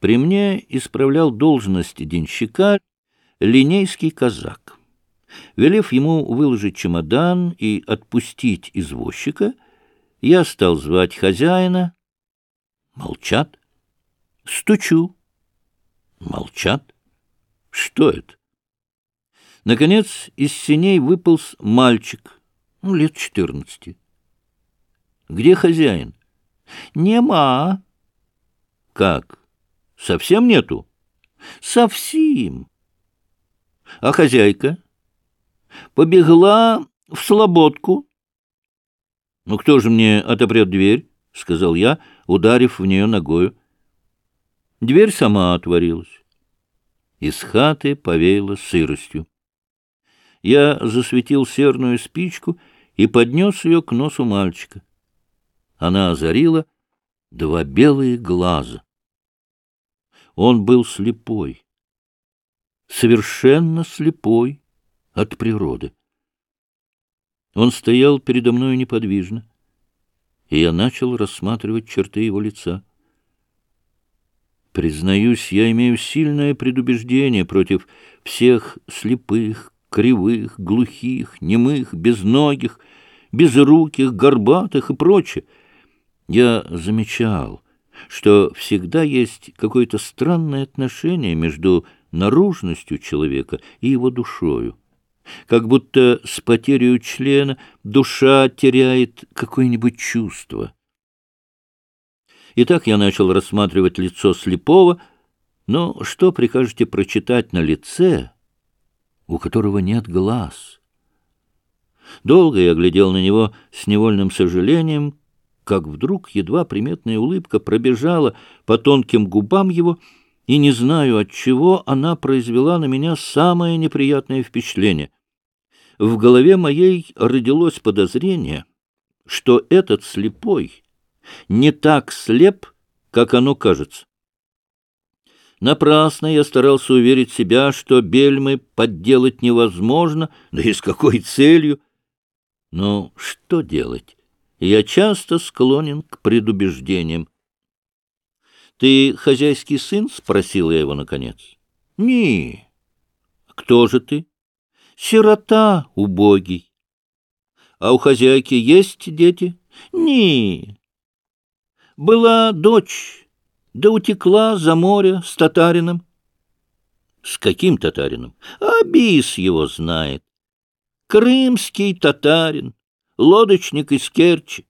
При мне исправлял должность денщика линейский казак. Велев ему выложить чемодан и отпустить извозчика, я стал звать хозяина. Молчат. Стучу. Молчат. Что это? Наконец из синей выполз мальчик, ну, лет четырнадцати. Где хозяин? Нема. Как? Совсем нету? Совсем. А хозяйка? Побегла в слободку. Ну, кто же мне отопрет дверь? — сказал я, ударив в нее ногою. Дверь сама отворилась. Из хаты повеяло сыростью. Я засветил серную спичку и поднес ее к носу мальчика. Она озарила два белые глаза. Он был слепой, совершенно слепой от природы. Он стоял передо мной неподвижно, и я начал рассматривать черты его лица. Признаюсь, я имею сильное предубеждение против всех слепых, кривых, глухих, немых, безногих, безруких, горбатых и прочее. Я замечал, что всегда есть какое-то странное отношение между наружностью человека и его душою. Как будто с потерей члена душа теряет какое-нибудь чувство. Итак, я начал рассматривать лицо слепого, но что прикажете прочитать на лице, у которого нет глаз? Долго я глядел на него с невольным сожалением, как вдруг едва приметная улыбка пробежала по тонким губам его, и не знаю от чего она произвела на меня самое неприятное впечатление. В голове моей родилось подозрение, что этот слепой не так слеп, как оно кажется. Напрасно я старался уверить себя, что бельмы подделать невозможно, да и с какой целью. Но что делать? Я часто склонен к предубеждениям. — Ты хозяйский сын? — спросил я его наконец. — Не. — Кто же ты? — Сирота убогий. — А у хозяйки есть дети? — Не. — Была дочь, да утекла за море с татарином. — С каким татарином? — Абис его знает. Крымский татарин лодочник из Керчи.